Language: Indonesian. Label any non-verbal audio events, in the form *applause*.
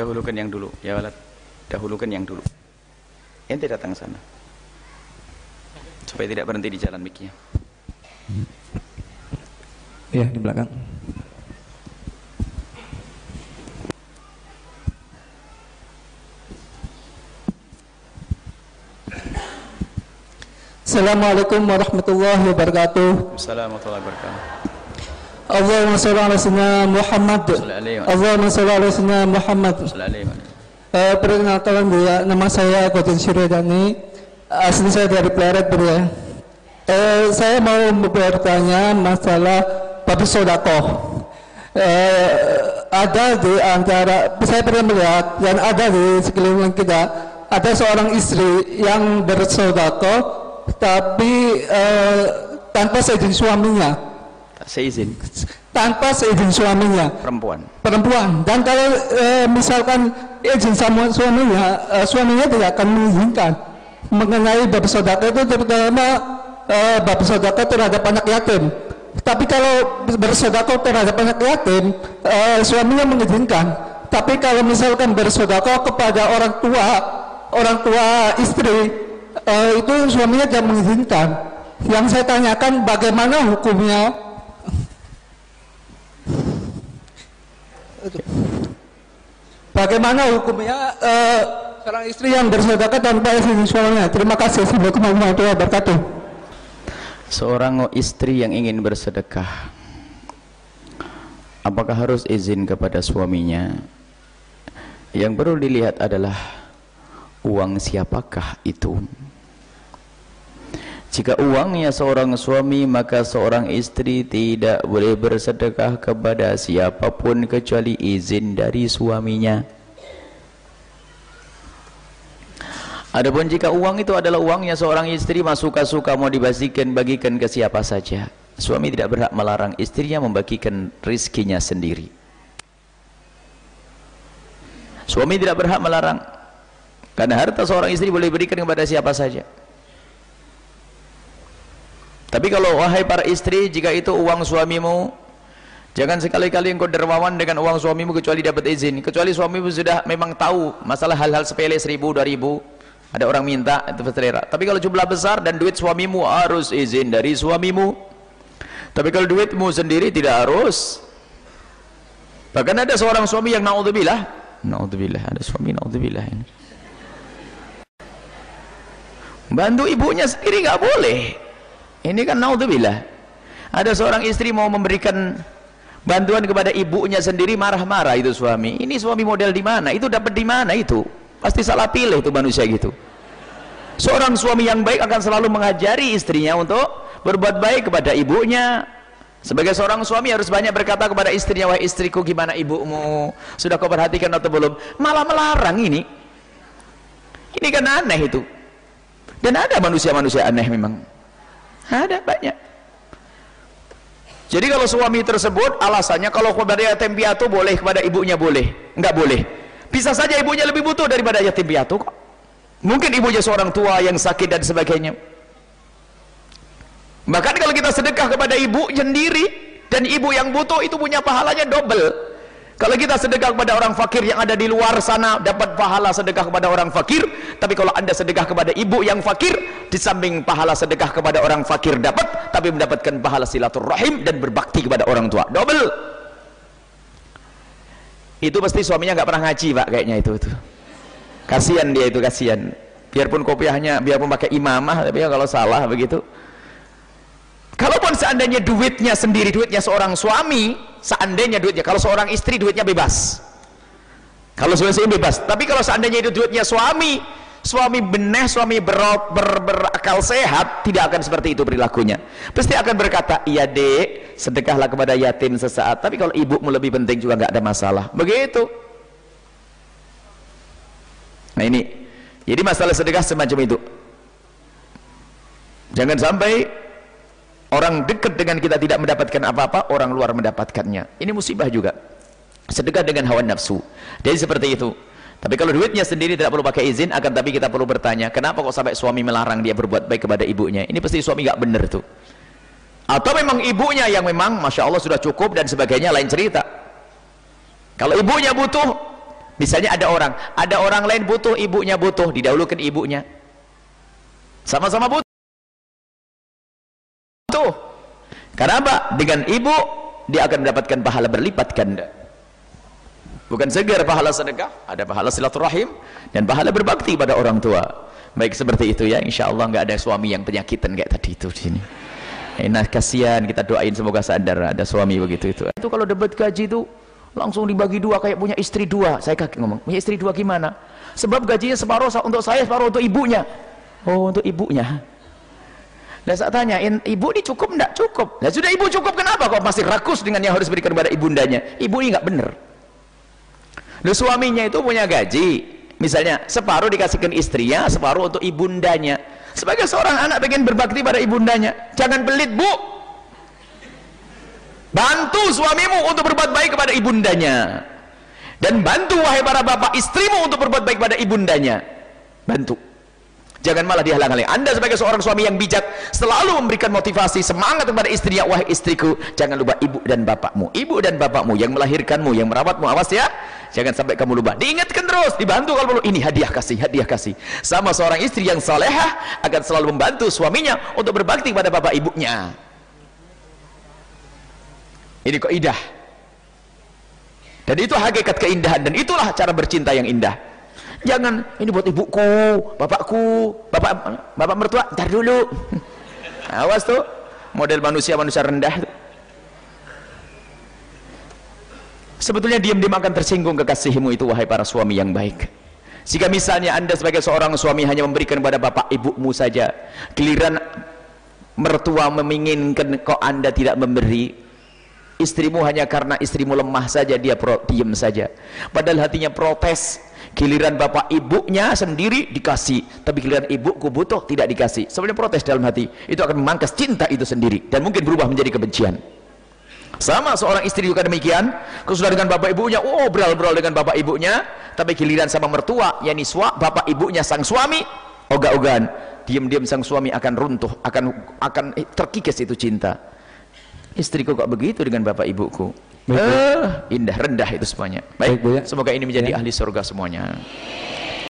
Dahulukan yang dulu, ya walad. Dahulukan yang dulu. Ente datang sana. Supaya tidak berhenti di jalan miknya. Iya, di belakang. Assalamualaikum warahmatullahi wabarakatuh. Assalamualaikum warahmatullahi wabarakatuh. Allahumma shalli ala sayyidina Muhammad. Allahumma shalli ala sayyidina Muhammad. Eh, perkenalkan Bu ya, nama saya Godin Syuridani. Asli saya dari Pleret Bu ya. Eh, saya mau bertanya masalah bab sodakoh. Eh, ada di antara saya pernah melihat dan ada di sekeliling kita ada seorang istri yang bersodakoh tapi eh, tanpa seizin suaminya, seizin tanpa seizin suaminya. Perempuan. perempuan. Dan kalau eh, misalkan izin sama suaminya eh, suaminya tidak akan mengizinkan. Mengenai bab sodako itu terutama eh, bab sodako terhadap anak yatim. Tapi kalau bersodako terhadap anak yatim eh, suaminya mengizinkan. Tapi kalau misalkan bersodako kepada orang tua orang tua istri eh, itu suaminya tidak mengizinkan. Yang saya tanyakan bagaimana hukumnya Bagaimana hukumnya eh, seorang istri yang bersedekah tanpa izin suaminya? Terima kasih. Assalamualaikum warahmatullahi wabarakatuh. Seorang istri yang ingin bersedekah Apakah harus izin kepada suaminya Yang perlu dilihat adalah Uang siapakah itu Jika uangnya seorang suami Maka seorang istri tidak boleh bersedekah kepada siapa pun Kecuali izin dari suaminya Adapun jika uang itu adalah uangnya seorang istri mah suka-suka mau dibagikan bagikan ke siapa saja. Suami tidak berhak melarang istrinya membagikan rizkinya sendiri. Suami tidak berhak melarang karena harta seorang istri boleh berikan kepada siapa saja. Tapi kalau wahai para istri jika itu uang suamimu Jangan sekali-kali engkau dermawan dengan uang suamimu kecuali dapat izin. Kecuali suamimu sudah memang tahu masalah hal-hal sepele seribu, dua ribu. Ada orang minta, itu selera. Tapi kalau jumlah besar dan duit suamimu harus izin dari suamimu. Tapi kalau duitmu sendiri tidak harus. Bahkan ada seorang suami yang naudzubillah. Naudzubillah, ada suami naudzubillah ini. Bantu ibunya sendiri nggak boleh. Ini kan naudzubillah. Ada seorang istri mau memberikan bantuan kepada ibunya sendiri marah-marah itu suami. Ini suami model di mana? Itu dapat di mana itu? Pasti salah pilih itu manusia gitu. Seorang suami yang baik akan selalu mengajari istrinya untuk berbuat baik kepada ibunya. Sebagai seorang suami harus banyak berkata kepada istrinya, "Wahai istriku, gimana ibumu? Sudah kau perhatikan atau belum?" Malah melarang ini. Ini kan aneh itu. Dan ada manusia-manusia aneh memang. Ada banyak. Jadi kalau suami tersebut alasannya kalau kepada yatim piatu boleh kepada ibunya boleh, enggak boleh. Bisa saja ibunya lebih butuh daripada yatim piatu kok. Mungkin ibunya seorang tua yang sakit dan sebagainya. Bahkan kalau kita sedekah kepada ibu sendiri dan ibu yang butuh itu punya pahalanya double. Kalau kita sedekah kepada orang fakir yang ada di luar sana dapat pahala sedekah kepada orang fakir, tapi kalau Anda sedekah kepada ibu yang fakir, di samping pahala sedekah kepada orang fakir dapat, tapi mendapatkan pahala silaturahim dan berbakti kepada orang tua. Double. Itu pasti suaminya nggak pernah ngaji, Pak, kayaknya itu itu. Kasihan dia itu, kasihan. Biarpun kopiahnya, biarpun pakai imamah, tapi ya kalau salah begitu. Kalaupun seandainya duitnya sendiri, duitnya seorang suami, seandainya duitnya, kalau seorang istri duitnya bebas. Kalau suami bebas. Tapi kalau seandainya itu duitnya suami, suami benih, suami ber, ber, berakal sehat, tidak akan seperti itu perilakunya. Pasti akan berkata, iya dek, sedekahlah kepada yatim sesaat. Tapi kalau ibumu lebih penting juga nggak ada masalah. Begitu. Nah ini, jadi masalah sedekah semacam itu. Jangan sampai orang dekat dengan kita tidak mendapatkan apa-apa, orang luar mendapatkannya. Ini musibah juga. Sedekah dengan hawa nafsu. Jadi seperti itu. Tapi kalau duitnya sendiri tidak perlu pakai izin, akan tapi kita perlu bertanya, kenapa kok sampai suami melarang dia berbuat baik kepada ibunya? Ini pasti suami gak benar tuh. Atau memang ibunya yang memang, masya Allah sudah cukup dan sebagainya lain cerita. Kalau ibunya butuh, misalnya ada orang ada orang lain butuh ibunya butuh didahulukan ibunya sama-sama butuh karena apa? dengan ibu dia akan mendapatkan pahala berlipat ganda bukan segar pahala sedekah ada pahala silaturahim dan pahala berbakti pada orang tua baik seperti itu ya insya Allah nggak ada suami yang penyakitan kayak tadi itu di sini Nah kasihan kita doain semoga sadar ada suami begitu itu. Itu kalau debat gaji itu langsung dibagi dua kayak punya istri dua. Saya kaget ngomong, punya istri dua gimana? Sebab gajinya separuh untuk saya, separuh untuk ibunya. Oh, untuk ibunya. Lah saya tanya, ibu ini cukup enggak? Cukup. Lah sudah ibu cukup kenapa kok masih rakus dengan yang harus berikan kepada ibundanya? Ibu ini enggak benar. Lalu suaminya itu punya gaji, misalnya separuh dikasihkan istrinya, separuh untuk ibundanya sebagai seorang anak pengen berbakti pada ibundanya jangan pelit bu bantu suamimu untuk berbuat baik kepada ibundanya dan bantu wahai para bapak istrimu untuk berbuat baik kepada ibundanya bantu jangan malah dihalang-halangi. Anda sebagai seorang suami yang bijak selalu memberikan motivasi semangat kepada istrinya wahai istriku jangan lupa ibu dan bapakmu. Ibu dan bapakmu yang melahirkanmu yang merawatmu. Awas ya. Jangan sampai kamu lupa. Diingatkan terus dibantu kalau perlu. Ini hadiah kasih hadiah kasih. Sama seorang istri yang salehah akan selalu membantu suaminya untuk berbakti kepada bapak ibunya. Ini kok indah. Dan itu hakikat keindahan. Dan itulah cara bercinta yang indah jangan. Ini buat ibuku bapakku bapak bapak mertua. Ntar dulu. *laughs* Awas tuh. Model manusia manusia rendah sebetulnya diam-diam akan tersinggung kekasihmu itu wahai para suami yang baik. Jika misalnya anda sebagai seorang suami hanya memberikan kepada bapak ibumu saja giliran mertua menginginkan kok anda tidak memberi istrimu hanya karena istrimu lemah saja dia diam saja. Padahal hatinya protes giliran bapak ibunya sendiri dikasih tapi giliran ibuku butuh tidak dikasih. Sebenarnya protes dalam hati itu akan memangkas cinta itu sendiri dan mungkin berubah menjadi kebencian. Sama seorang istri juga demikian sudah dengan bapak ibunya oh beral-beral dengan bapak ibunya tapi giliran sama mertua yakni sua, bapak ibunya sang suami ogah-ogahan diam-diam sang suami akan runtuh akan akan terkikis itu cinta. Istriku kok begitu dengan bapak ibuku Baik, eh, indah rendah itu semuanya baik, baik ya. semoga ini menjadi ya. ahli surga semuanya